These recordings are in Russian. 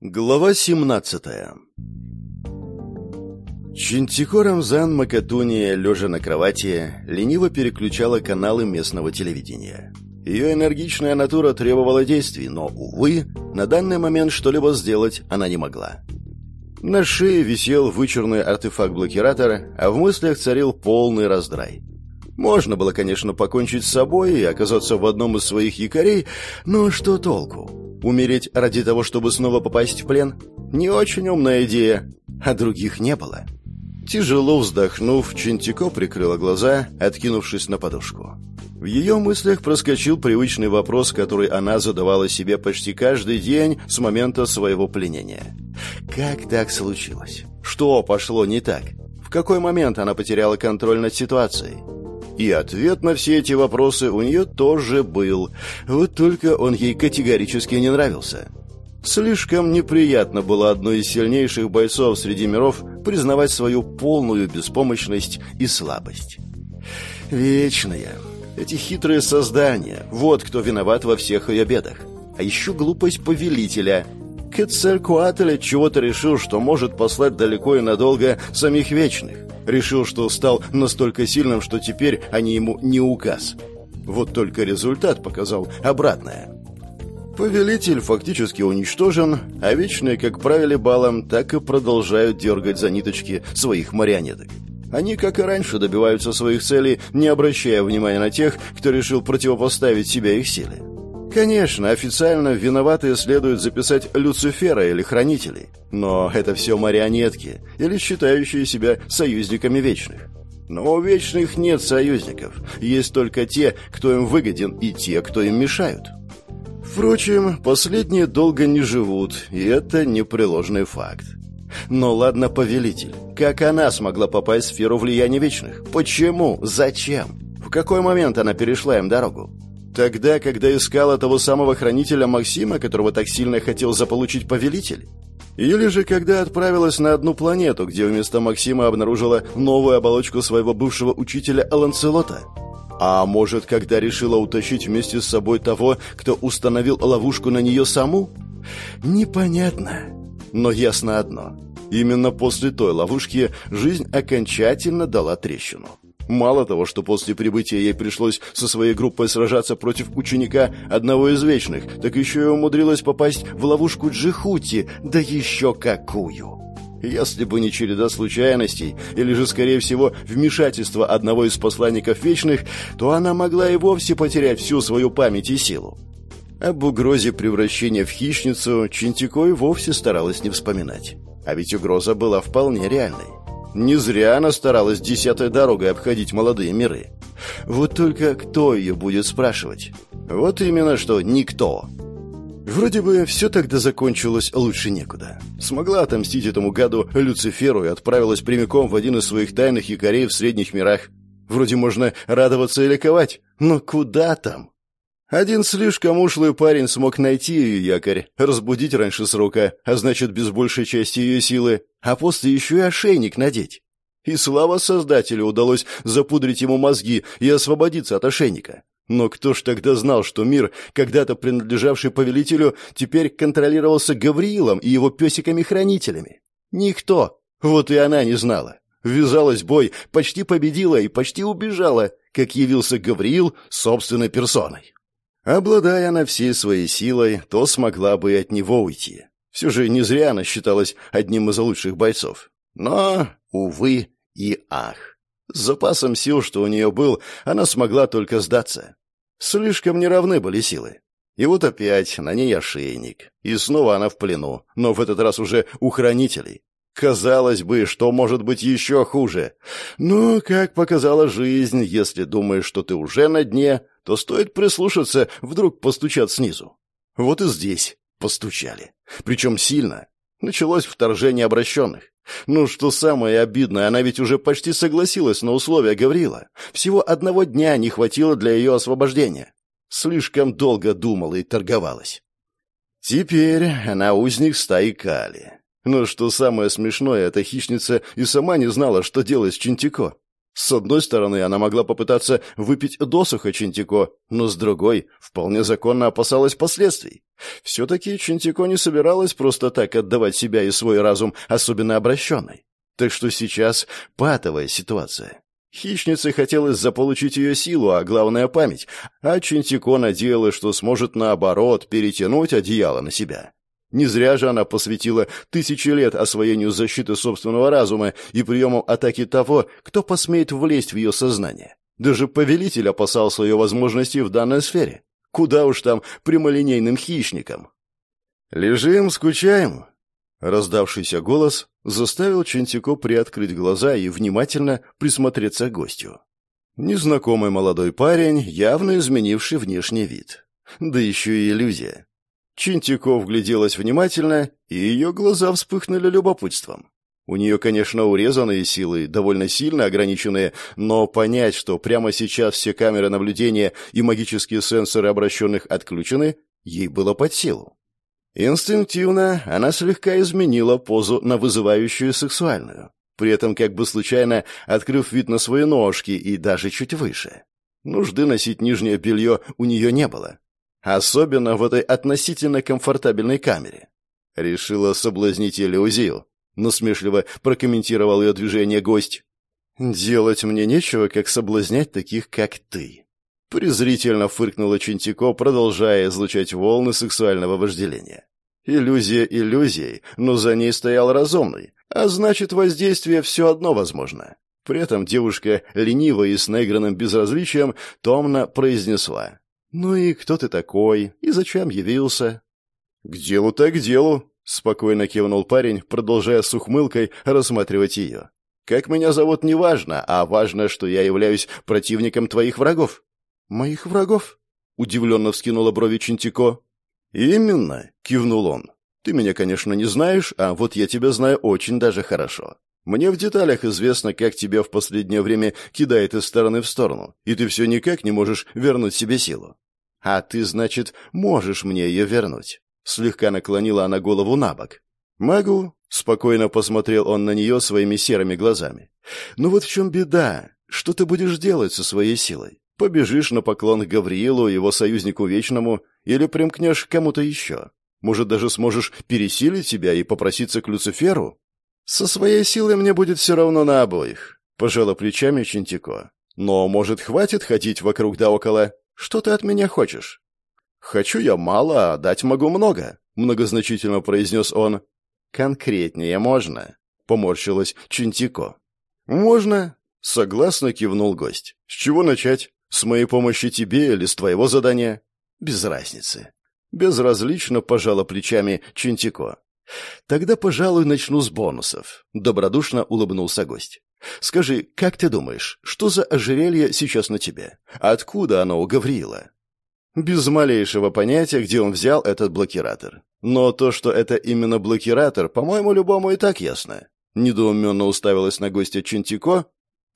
Глава 17 Чинтико Рамзан Макатуни, лежа на кровати, лениво переключала каналы местного телевидения. Ее энергичная натура требовала действий, но, увы, на данный момент что-либо сделать она не могла. На шее висел вычурный артефакт-блокиратор, а в мыслях царил полный раздрай. Можно было, конечно, покончить с собой и оказаться в одном из своих якорей, но что толку? Умереть ради того, чтобы снова попасть в плен? Не очень умная идея, а других не было. Тяжело вздохнув, Чентико прикрыла глаза, откинувшись на подушку. В ее мыслях проскочил привычный вопрос, который она задавала себе почти каждый день с момента своего пленения. Как так случилось? Что пошло не так? В какой момент она потеряла контроль над ситуацией? И ответ на все эти вопросы у нее тоже был. Вот только он ей категорически не нравился. Слишком неприятно было одной из сильнейших бойцов среди миров признавать свою полную беспомощность и слабость. Вечная. Эти хитрые создания. Вот кто виноват во всех ее бедах. А еще глупость повелителя. Кецалькуатль чего-то решил, что может послать далеко и надолго самих вечных. Решил, что стал настолько сильным, что теперь они ему не указ. Вот только результат показал обратное. Повелитель фактически уничтожен, а вечные как правили балом, так и продолжают дергать за ниточки своих марионеток. Они, как и раньше, добиваются своих целей, не обращая внимания на тех, кто решил противопоставить себя их силе. Конечно, официально виноватые следует записать Люцифера или Хранителей. Но это все марионетки или считающие себя союзниками Вечных. Но у Вечных нет союзников. Есть только те, кто им выгоден, и те, кто им мешают. Впрочем, последние долго не живут, и это непреложный факт. Но ладно, повелитель. Как она смогла попасть в сферу влияния Вечных? Почему? Зачем? В какой момент она перешла им дорогу? Тогда, когда искала того самого хранителя Максима, которого так сильно хотел заполучить повелитель? Или же когда отправилась на одну планету, где вместо Максима обнаружила новую оболочку своего бывшего учителя Аланцелота? А может, когда решила утащить вместе с собой того, кто установил ловушку на нее саму? Непонятно. Но ясно одно. Именно после той ловушки жизнь окончательно дала трещину. Мало того, что после прибытия ей пришлось со своей группой сражаться против ученика одного из вечных, так еще и умудрилась попасть в ловушку Джихути, да еще какую! Если бы не череда случайностей, или же, скорее всего, вмешательство одного из посланников Вечных, то она могла и вовсе потерять всю свою память и силу. Об угрозе превращения в хищницу Чинтико и вовсе старалась не вспоминать. А ведь угроза была вполне реальной. Не зря она старалась десятой дорогой обходить молодые миры. Вот только кто ее будет спрашивать? Вот именно что никто. Вроде бы все тогда закончилось лучше некуда. Смогла отомстить этому гаду Люциферу и отправилась прямиком в один из своих тайных якорей в средних мирах. Вроде можно радоваться и ликовать, но куда там? Один слишком ушлый парень смог найти ее якорь, разбудить раньше срока, а значит, без большей части ее силы, а после еще и ошейник надеть. И слава Создателю удалось запудрить ему мозги и освободиться от ошейника. Но кто ж тогда знал, что мир, когда-то принадлежавший повелителю, теперь контролировался Гавриилом и его песиками-хранителями? Никто. Вот и она не знала. Ввязалась бой, почти победила и почти убежала, как явился Гавриил собственной персоной. Обладая она всей своей силой, то смогла бы и от него уйти. Все же не зря она считалась одним из лучших бойцов. Но, увы и ах. С запасом сил, что у нее был, она смогла только сдаться. Слишком неравны были силы. И вот опять на ней ошейник. И снова она в плену, но в этот раз уже у хранителей. Казалось бы, что может быть еще хуже. Но, как показала жизнь, если думаешь, что ты уже на дне, то стоит прислушаться, вдруг постучат снизу. Вот и здесь постучали. Причем сильно. Началось вторжение обращенных. Ну, что самое обидное, она ведь уже почти согласилась на условия Гаврила. Всего одного дня не хватило для ее освобождения. Слишком долго думала и торговалась. Теперь она узник стаи Кали. Но что самое смешное, эта хищница и сама не знала, что делать с Чинтико. С одной стороны, она могла попытаться выпить досуха Чинтико, но с другой, вполне законно опасалась последствий. Все-таки Чинтико не собиралась просто так отдавать себя и свой разум особенно обращенной. Так что сейчас патовая ситуация. Хищнице хотелось заполучить ее силу, а главное — память, а Чинтико надеялась, что сможет, наоборот, перетянуть одеяло на себя. Не зря же она посвятила тысячи лет освоению защиты собственного разума и приему атаки того, кто посмеет влезть в ее сознание. Даже повелитель опасался ее возможностей в данной сфере. Куда уж там прямолинейным хищникам. «Лежим, скучаем?» Раздавшийся голос заставил Чентико приоткрыть глаза и внимательно присмотреться к гостю. Незнакомый молодой парень, явно изменивший внешний вид. Да еще и иллюзия. Чинтиков гляделась внимательно, и ее глаза вспыхнули любопытством. У нее, конечно, урезанные силы, довольно сильно ограниченные, но понять, что прямо сейчас все камеры наблюдения и магические сенсоры обращенных отключены, ей было под силу. Инстинктивно она слегка изменила позу на вызывающую сексуальную, при этом как бы случайно открыв вид на свои ножки и даже чуть выше. Нужды носить нижнее белье у нее не было. Особенно в этой относительно комфортабельной камере. Решила соблазнить иллюзию. Насмешливо прокомментировал ее движение гость. «Делать мне нечего, как соблазнять таких, как ты». Презрительно фыркнула Чинтико, продолжая излучать волны сексуального вожделения. Иллюзия иллюзией, но за ней стоял разумный, а значит, воздействие все одно возможно. При этом девушка, лениво и с наигранным безразличием, томно произнесла. «Ну и кто ты такой? И зачем явился?» «К делу так к делу», — спокойно кивнул парень, продолжая с ухмылкой рассматривать ее. «Как меня зовут, не важно, а важно, что я являюсь противником твоих врагов». «Моих врагов?» — удивленно вскинула брови Чинтико. «Именно», — кивнул он. «Ты меня, конечно, не знаешь, а вот я тебя знаю очень даже хорошо. Мне в деталях известно, как тебя в последнее время кидает из стороны в сторону, и ты все никак не можешь вернуть себе силу. А ты, значит, можешь мне ее вернуть?» Слегка наклонила она голову на бок. «Могу», — спокойно посмотрел он на нее своими серыми глазами. «Ну вот в чем беда? Что ты будешь делать со своей силой? Побежишь на поклон к Гавриилу, его союзнику вечному, или примкнешь к кому-то еще? Может, даже сможешь пересилить себя и попроситься к Люциферу?» «Со своей силой мне будет все равно на обоих», — пожала плечами Чинтико. «Но, может, хватит ходить вокруг да около? Что ты от меня хочешь?» «Хочу я мало, а дать могу много», — многозначительно произнес он. «Конкретнее можно?» — поморщилась Чинтико. «Можно», — согласно кивнул гость. «С чего начать? С моей помощи тебе или с твоего задания?» «Без разницы». Безразлично пожала плечами Чинтико. «Тогда, пожалуй, начну с бонусов», — добродушно улыбнулся гость. «Скажи, как ты думаешь, что за ожерелье сейчас на тебе? Откуда оно у Гавриила?» Без малейшего понятия, где он взял этот блокиратор. Но то, что это именно блокиратор, по-моему, любому и так ясно. Недоуменно уставилась на гостя Чентико,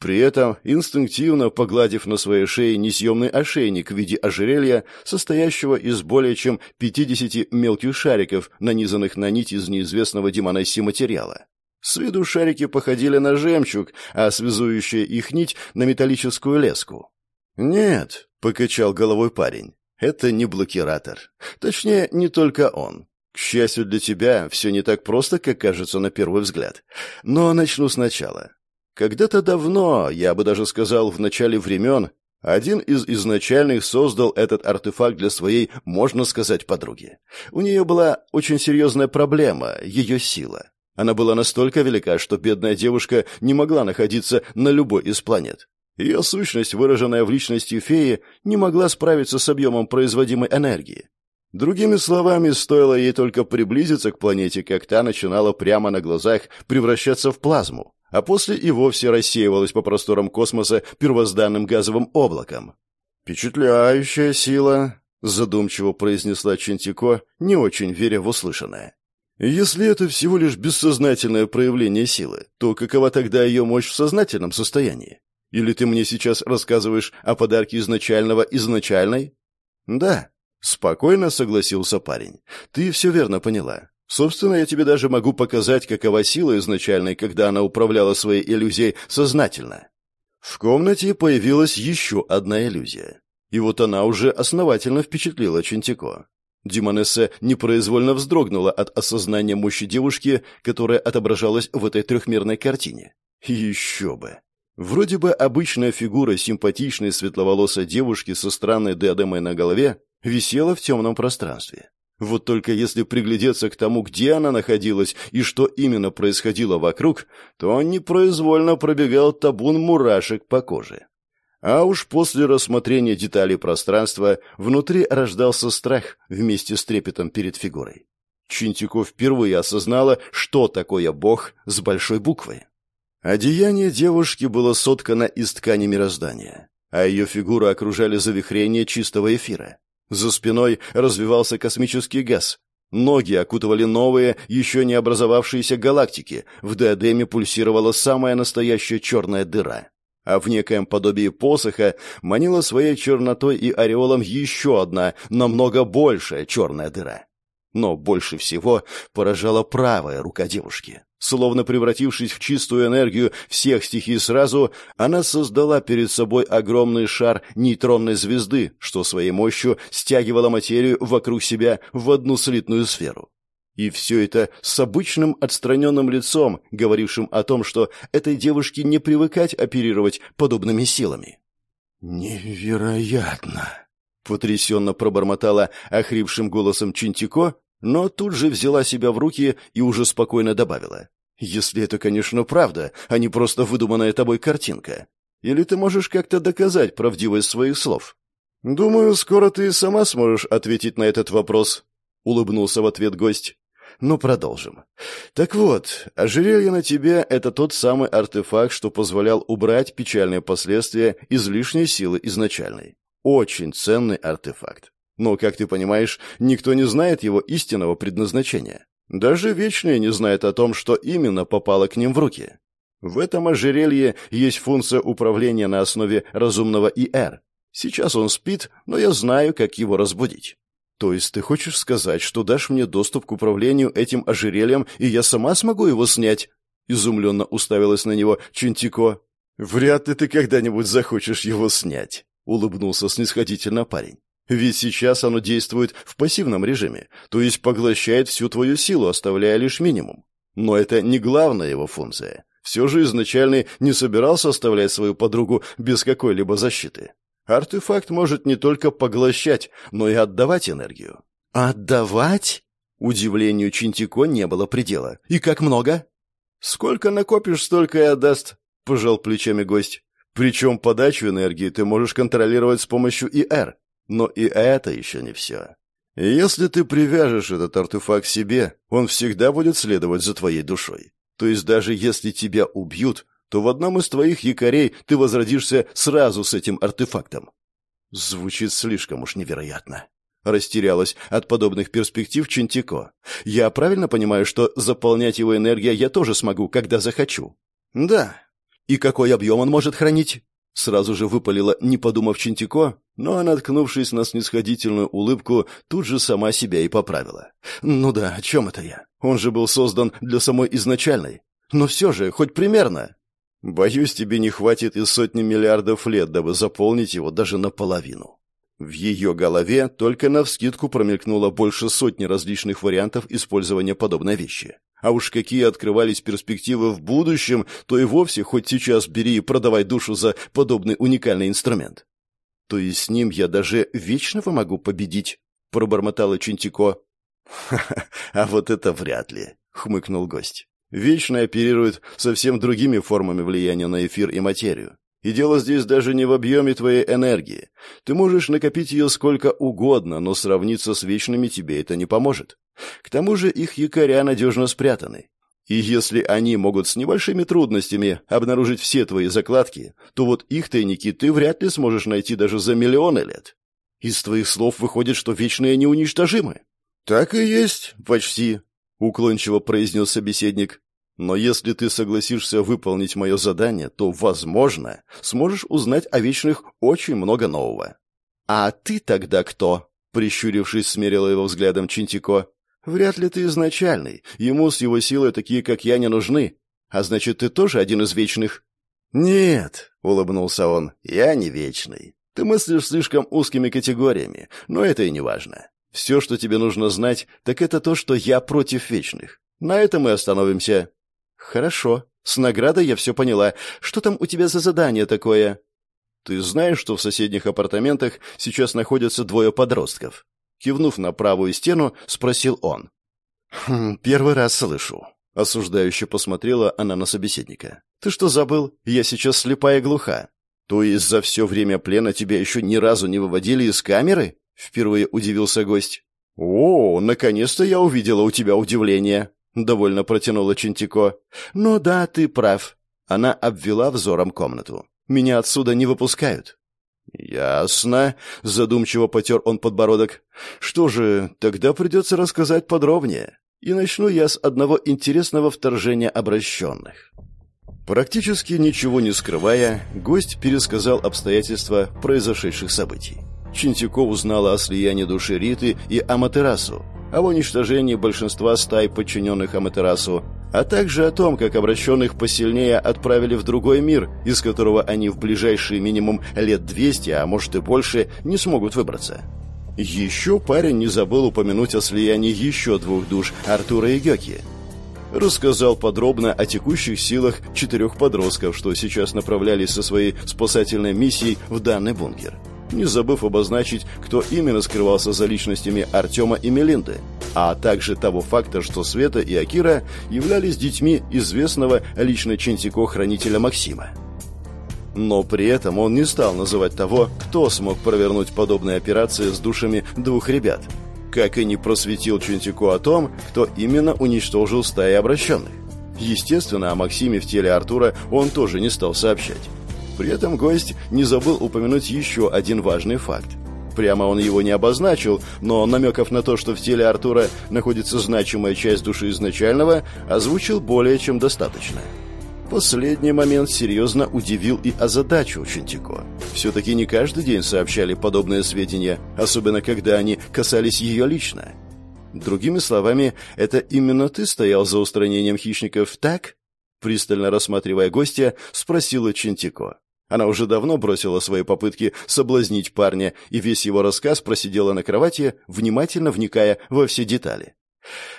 при этом инстинктивно погладив на своей шее несъемный ошейник в виде ожерелья, состоящего из более чем 50 мелких шариков, нанизанных на нить из неизвестного Димонесси материала. С виду шарики походили на жемчуг, а связующая их нить — на металлическую леску. «Нет», — покачал головой парень, — «это не блокиратор. Точнее, не только он. К счастью для тебя, все не так просто, как кажется на первый взгляд. Но начну сначала. Когда-то давно, я бы даже сказал, в начале времен, один из изначальных создал этот артефакт для своей, можно сказать, подруги. У нее была очень серьезная проблема — ее сила. Она была настолько велика, что бедная девушка не могла находиться на любой из планет. Ее сущность, выраженная в личности феи, не могла справиться с объемом производимой энергии. Другими словами, стоило ей только приблизиться к планете, как та начинала прямо на глазах превращаться в плазму а после и вовсе рассеивалась по просторам космоса первозданным газовым облаком. «Впечатляющая сила», — задумчиво произнесла Чентико, не очень веря в услышанное. «Если это всего лишь бессознательное проявление силы, то какова тогда ее мощь в сознательном состоянии? Или ты мне сейчас рассказываешь о подарке изначального изначальной?» «Да», — спокойно согласился парень. «Ты все верно поняла. Собственно, я тебе даже могу показать, какова сила изначальной, когда она управляла своей иллюзией сознательно. В комнате появилась еще одна иллюзия. И вот она уже основательно впечатлила Чентико. Димонесса непроизвольно вздрогнула от осознания мощи девушки, которая отображалась в этой трехмерной картине. Еще бы. Вроде бы обычная фигура симпатичной светловолосой девушки со странной диадемой на голове висела в темном пространстве. Вот только если приглядеться к тому, где она находилась и что именно происходило вокруг, то он непроизвольно пробегал табун мурашек по коже. А уж после рассмотрения деталей пространства внутри рождался страх вместе с трепетом перед фигурой. Чинтико впервые осознала, что такое Бог с большой буквы. Одеяние девушки было соткано из ткани мироздания, а ее фигуру окружали завихрения чистого эфира. За спиной развивался космический газ. Ноги окутывали новые, еще не образовавшиеся галактики. В диадеме пульсировала самая настоящая черная дыра а в некоем подобии посоха манила своей чернотой и ореолом еще одна, намного большая черная дыра. Но больше всего поражала правая рука девушки. Словно превратившись в чистую энергию всех стихий сразу, она создала перед собой огромный шар нейтронной звезды, что своей мощью стягивала материю вокруг себя в одну слитную сферу. И все это с обычным отстраненным лицом, говорившим о том, что этой девушке не привыкать оперировать подобными силами. «Невероятно!» — потрясенно пробормотала охрипшим голосом Чинтико, но тут же взяла себя в руки и уже спокойно добавила. «Если это, конечно, правда, а не просто выдуманная тобой картинка. Или ты можешь как-то доказать правдивость своих слов?» «Думаю, скоро ты сама сможешь ответить на этот вопрос», — улыбнулся в ответ гость. Ну, продолжим. Так вот, ожерелье на тебе — это тот самый артефакт, что позволял убрать печальные последствия излишней силы изначальной. Очень ценный артефакт. Но, как ты понимаешь, никто не знает его истинного предназначения. Даже Вечные не знают о том, что именно попало к ним в руки. В этом ожерелье есть функция управления на основе разумного ИР. Сейчас он спит, но я знаю, как его разбудить. «То есть ты хочешь сказать, что дашь мне доступ к управлению этим ожерельем, и я сама смогу его снять?» Изумленно уставилась на него Чунтико. «Вряд ли ты когда-нибудь захочешь его снять», — улыбнулся снисходительно парень. «Ведь сейчас оно действует в пассивном режиме, то есть поглощает всю твою силу, оставляя лишь минимум. Но это не главная его функция. Все же изначально не собирался оставлять свою подругу без какой-либо защиты. Артефакт может не только поглощать, но и отдавать энергию. «Отдавать?» Удивлению Чинтико не было предела. «И как много?» «Сколько накопишь, столько и отдаст», — пожал плечами гость. «Причем подачу энергии ты можешь контролировать с помощью ИР. Но и это еще не все. Если ты привяжешь этот артефакт себе, он всегда будет следовать за твоей душой. То есть даже если тебя убьют, то в одном из твоих якорей ты возродишься сразу с этим артефактом. Звучит слишком уж невероятно. Растерялась от подобных перспектив Чентико. Я правильно понимаю, что заполнять его энергией я тоже смогу, когда захочу? Да. И какой объем он может хранить? Сразу же выпалила, не подумав Чентико, но, наткнувшись на снисходительную улыбку, тут же сама себя и поправила. «Ну да, о чем это я? Он же был создан для самой изначальной. Но все же, хоть примерно». Боюсь, тебе не хватит и сотни миллиардов лет, дабы заполнить его даже наполовину. В ее голове только навскидку промелькнуло больше сотни различных вариантов использования подобной вещи. А уж какие открывались перспективы в будущем, то и вовсе хоть сейчас бери и продавай душу за подобный уникальный инструмент. То есть с ним я даже вечного могу победить, пробормотала Чинтико. а вот это вряд ли, хмыкнул гость. Вечно оперирует совсем другими формами влияния на эфир и материю. И дело здесь даже не в объеме твоей энергии. Ты можешь накопить ее сколько угодно, но сравниться с вечными тебе это не поможет. К тому же их якоря надежно спрятаны. И если они могут с небольшими трудностями обнаружить все твои закладки, то вот их тайники ты вряд ли сможешь найти даже за миллионы лет. Из твоих слов выходит, что вечные неуничтожимы. Так и есть, почти, уклончиво произнес собеседник. Но если ты согласишься выполнить мое задание, то, возможно, сможешь узнать о вечных очень много нового. А ты тогда кто? Прищурившись, смерила его взглядом Чинтико. Вряд ли ты изначальный. Ему с его силой такие, как я, не нужны. А значит, ты тоже один из вечных. «Нет», — улыбнулся он, — «я не вечный. Ты мыслишь слишком узкими категориями, но это и не важно. Все, что тебе нужно знать, так это то, что я против вечных. На этом мы остановимся». «Хорошо. С наградой я все поняла. Что там у тебя за задание такое?» «Ты знаешь, что в соседних апартаментах сейчас находятся двое подростков?» Кивнув на правую стену, спросил он. «Хм, «Первый раз слышу». Осуждающе посмотрела она на собеседника. «Ты что забыл? Я сейчас слепая и глуха. То есть за все время плена тебя еще ни разу не выводили из камеры?» Впервые удивился гость. «О, наконец-то я увидела у тебя удивление», — довольно протянула Чинтико. «Ну да, ты прав». Она обвела взором комнату. «Меня отсюда не выпускают». «Ясно», — задумчиво потер он подбородок. «Что же, тогда придется рассказать подробнее. И начну я с одного интересного вторжения обращенных». Практически ничего не скрывая, гость пересказал обстоятельства произошедших событий. Чинтико узнала о слиянии души Риты и Аматерасу, об уничтожении большинства стай, подчиненных Аматерасу, а также о том, как обращенных посильнее отправили в другой мир, из которого они в ближайшие минимум лет 200, а может и больше, не смогут выбраться. Еще парень не забыл упомянуть о слиянии еще двух душ, Артура и Гёки. Рассказал подробно о текущих силах четырех подростков, что сейчас направлялись со своей спасательной миссией в данный бункер не забыв обозначить, кто именно скрывался за личностями Артема и Мелинды, а также того факта, что Света и Акира являлись детьми известного лично Чентико-хранителя Максима. Но при этом он не стал называть того, кто смог провернуть подобные операции с душами двух ребят, как и не просветил Чентико о том, кто именно уничтожил стаи обращенных. Естественно, о Максиме в теле Артура он тоже не стал сообщать. При этом гость не забыл упомянуть еще один важный факт. Прямо он его не обозначил, но намеков на то, что в теле Артура находится значимая часть души изначального, озвучил более чем достаточно. Последний момент серьезно удивил и озадачил Чинтико. Все-таки не каждый день сообщали подобные сведения, особенно когда они касались ее лично. Другими словами, это именно ты стоял за устранением хищников, так? Пристально рассматривая гостя, спросила Чинтико. Она уже давно бросила свои попытки соблазнить парня и весь его рассказ просидела на кровати, внимательно вникая во все детали.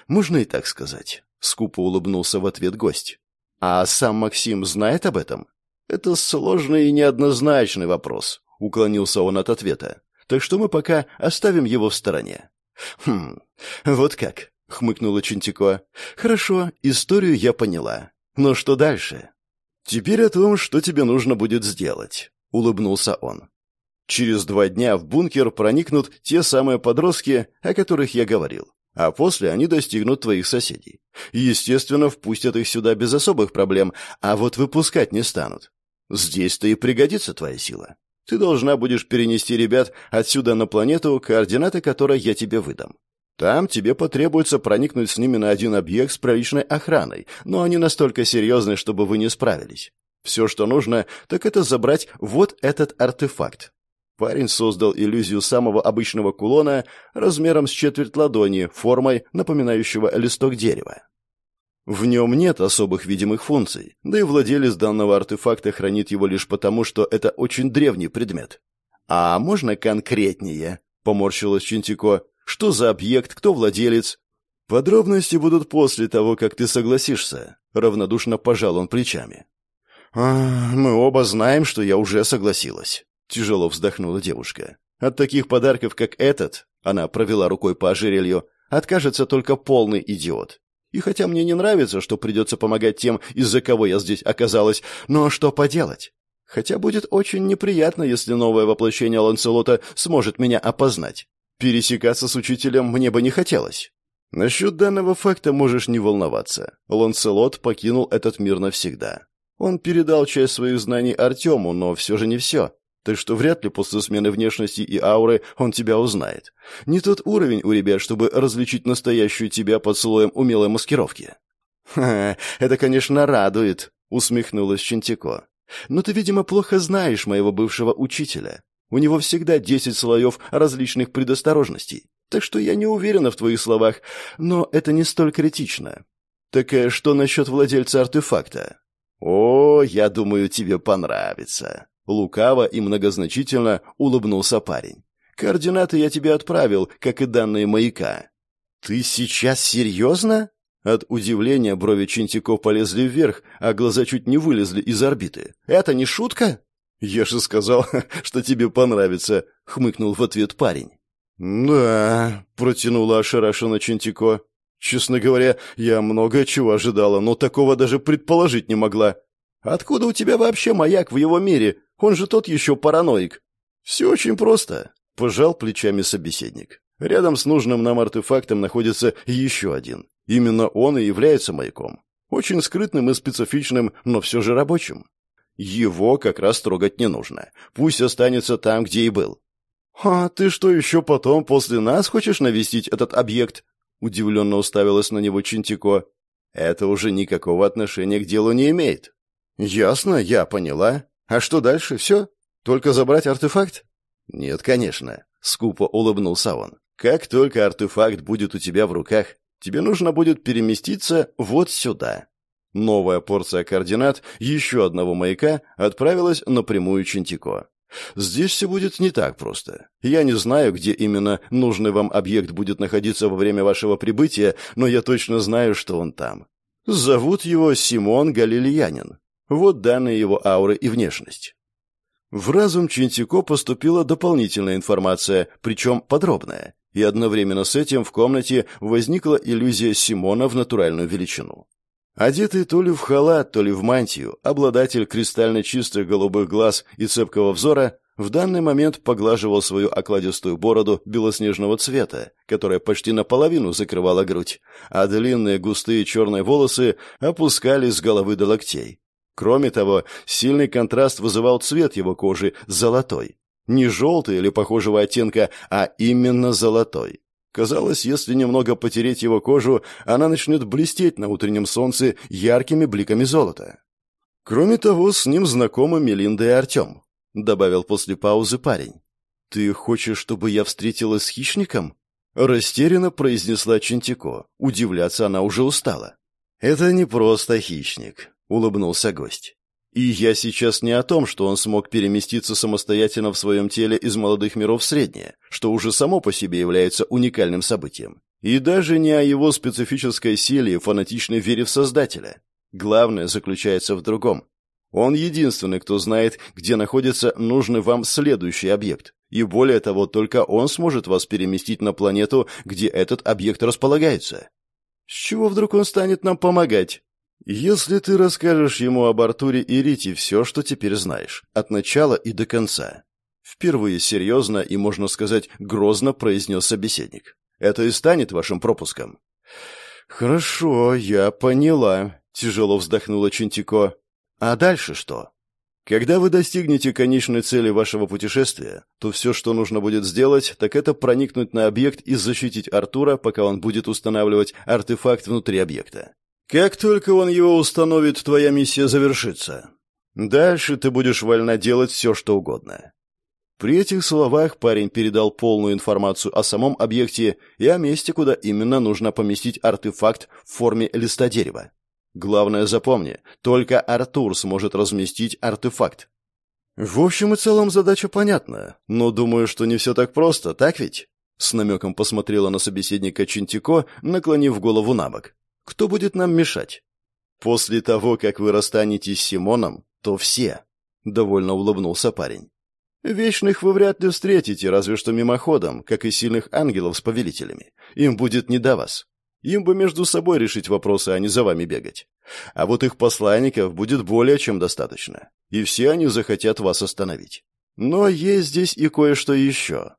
«Можно и так сказать», — скупо улыбнулся в ответ гость. «А сам Максим знает об этом?» «Это сложный и неоднозначный вопрос», — уклонился он от ответа. «Так что мы пока оставим его в стороне». «Хм, вот как», — хмыкнула Чинтико. «Хорошо, историю я поняла. Но что дальше?» «Теперь о том, что тебе нужно будет сделать», — улыбнулся он. «Через два дня в бункер проникнут те самые подростки, о которых я говорил, а после они достигнут твоих соседей. Естественно, впустят их сюда без особых проблем, а вот выпускать не станут. Здесь-то и пригодится твоя сила. Ты должна будешь перенести ребят отсюда на планету, координаты которой я тебе выдам. Там тебе потребуется проникнуть с ними на один объект с приличной охраной, но они настолько серьезны, чтобы вы не справились. Все, что нужно, так это забрать вот этот артефакт. Парень создал иллюзию самого обычного кулона размером с четверть ладони, формой, напоминающего листок дерева. В нем нет особых видимых функций, да и владелец данного артефакта хранит его лишь потому, что это очень древний предмет. «А можно конкретнее?» — поморщилась Чинтико. Что за объект, кто владелец? Подробности будут после того, как ты согласишься. Равнодушно пожал он плечами. А, мы оба знаем, что я уже согласилась. Тяжело вздохнула девушка. От таких подарков, как этот, она провела рукой по ожерелью, откажется только полный идиот. И хотя мне не нравится, что придется помогать тем, из-за кого я здесь оказалась, но что поделать? Хотя будет очень неприятно, если новое воплощение Ланселота сможет меня опознать. Пересекаться с учителем мне бы не хотелось. Насчет данного факта можешь не волноваться. Ланселот покинул этот мир навсегда. Он передал часть своих знаний Артему, но все же не все. Так что вряд ли после смены внешности и ауры он тебя узнает. Не тот уровень у ребят, чтобы различить настоящую тебя под слоем умелой маскировки. «Ха, это, конечно, радует», — усмехнулась Чентико. «Но ты, видимо, плохо знаешь моего бывшего учителя. У него всегда десять слоев различных предосторожностей. Так что я не уверена в твоих словах, но это не столь критично. Так э, что насчет владельца артефакта? «О, я думаю, тебе понравится». Лукаво и многозначительно улыбнулся парень. «Координаты я тебе отправил, как и данные маяка». «Ты сейчас серьезно?» От удивления брови Чинтиков полезли вверх, а глаза чуть не вылезли из орбиты. «Это не шутка?» «Я же сказал, что тебе понравится», — хмыкнул в ответ парень. «Да», — протянула ошарашенно Чинтико. «Честно говоря, я много чего ожидала, но такого даже предположить не могла. Откуда у тебя вообще маяк в его мире? Он же тот еще параноик». «Все очень просто», — пожал плечами собеседник. «Рядом с нужным нам артефактом находится еще один. Именно он и является маяком. Очень скрытным и специфичным, но все же рабочим. Его как раз трогать не нужно. Пусть останется там, где и был. «А ты что, еще потом, после нас, хочешь навестить этот объект?» Удивленно уставилась на него Чинтико. «Это уже никакого отношения к делу не имеет». «Ясно, я поняла. А что дальше? Все? Только забрать артефакт?» «Нет, конечно», — скупо улыбнулся он. «Как только артефакт будет у тебя в руках, тебе нужно будет переместиться вот сюда». Новая порция координат еще одного маяка отправилась напрямую Чинтико. Здесь все будет не так просто. Я не знаю, где именно нужный вам объект будет находиться во время вашего прибытия, но я точно знаю, что он там. Зовут его Симон Галилеянин. Вот данные его ауры и внешность. В разум Чинтико поступила дополнительная информация, причем подробная, и одновременно с этим в комнате возникла иллюзия Симона в натуральную величину. Одетый то ли в халат, то ли в мантию, обладатель кристально чистых голубых глаз и цепкого взора в данный момент поглаживал свою окладистую бороду белоснежного цвета, которая почти наполовину закрывала грудь, а длинные густые черные волосы опускались с головы до локтей. Кроме того, сильный контраст вызывал цвет его кожи золотой. Не желтый или похожего оттенка, а именно золотой. Казалось, если немного потереть его кожу, она начнет блестеть на утреннем солнце яркими бликами золота. Кроме того, с ним знакомы Мелинда и Артем, добавил после паузы парень. Ты хочешь, чтобы я встретилась с хищником? Растерянно произнесла Чинтико. Удивляться она уже устала. Это не просто хищник, улыбнулся гость. И я сейчас не о том, что он смог переместиться самостоятельно в своем теле из молодых миров в среднее, что уже само по себе является уникальным событием. И даже не о его специфической силе и фанатичной вере в Создателя. Главное заключается в другом. Он единственный, кто знает, где находится нужный вам следующий объект. И более того, только он сможет вас переместить на планету, где этот объект располагается. С чего вдруг он станет нам помогать? «Если ты расскажешь ему об Артуре и Рите все, что теперь знаешь, от начала и до конца». Впервые серьезно и, можно сказать, грозно произнес собеседник. «Это и станет вашим пропуском». «Хорошо, я поняла», — тяжело вздохнула Чинтико. «А дальше что?» Когда вы достигнете конечной цели вашего путешествия, то все, что нужно будет сделать, так это проникнуть на объект и защитить Артура, пока он будет устанавливать артефакт внутри объекта. Как только он его установит, твоя миссия завершится. Дальше ты будешь вольна делать все, что угодно. При этих словах парень передал полную информацию о самом объекте и о месте, куда именно нужно поместить артефакт в форме листа дерева. Главное запомни, только Артур сможет разместить артефакт. В общем и целом задача понятна, но думаю, что не все так просто, так ведь? С намеком посмотрела на собеседника Чинтико, наклонив голову на бок. Кто будет нам мешать? После того, как вы расстанетесь с Симоном, то все. Довольно улыбнулся парень. Вечных вы вряд ли встретите, разве что мимоходом, как и сильных ангелов с повелителями. Им будет не до вас. Им бы между собой решить вопросы, а не за вами бегать. А вот их посланников будет более чем достаточно. И все они захотят вас остановить. Но есть здесь и кое-что еще.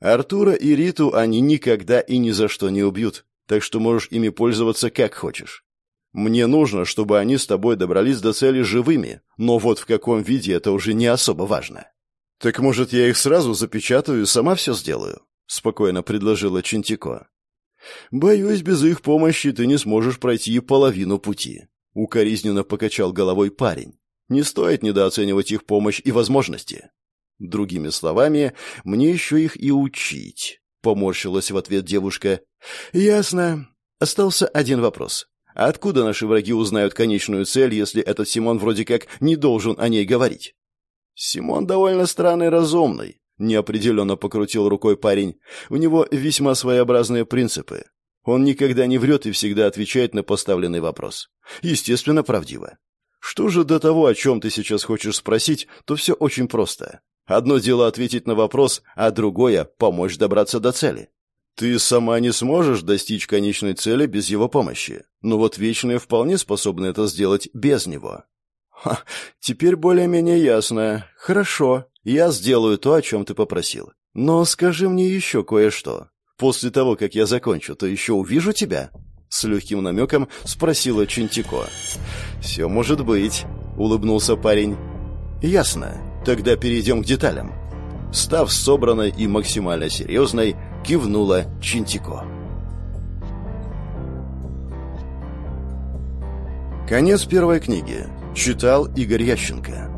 Артура и Риту они никогда и ни за что не убьют так что можешь ими пользоваться как хочешь. Мне нужно, чтобы они с тобой добрались до цели живыми, но вот в каком виде это уже не особо важно. Так может, я их сразу запечатаю и сама все сделаю? спокойно предложила Чинтико. Боюсь, без их помощи ты не сможешь пройти и половину пути, укоризненно покачал головой парень. Не стоит недооценивать их помощь и возможности. Другими словами, мне еще их и учить. Поморщилась в ответ девушка. «Ясно. Остался один вопрос. Откуда наши враги узнают конечную цель, если этот Симон вроде как не должен о ней говорить? Симон довольно странный разумный, неопределенно покрутил рукой парень. У него весьма своеобразные принципы. Он никогда не врет и всегда отвечает на поставленный вопрос. Естественно, правдиво. Что же до того, о чем ты сейчас хочешь спросить, то все очень просто. Одно дело ответить на вопрос, а другое — помочь добраться до цели. Ты сама не сможешь достичь конечной цели без его помощи, но вот вечные вполне способны это сделать без него. Ха, теперь более-менее ясно. Хорошо, я сделаю то, о чем ты попросил. Но скажи мне еще кое-что. После того, как я закончу, то еще увижу тебя?» С легким намеком спросила Чинтико. «Все может быть», — улыбнулся парень. «Ясно. Тогда перейдем к деталям». Став собранной и максимально серьезной, кивнула Чинтико. Конец первой книги. Читал Игорь Ященко.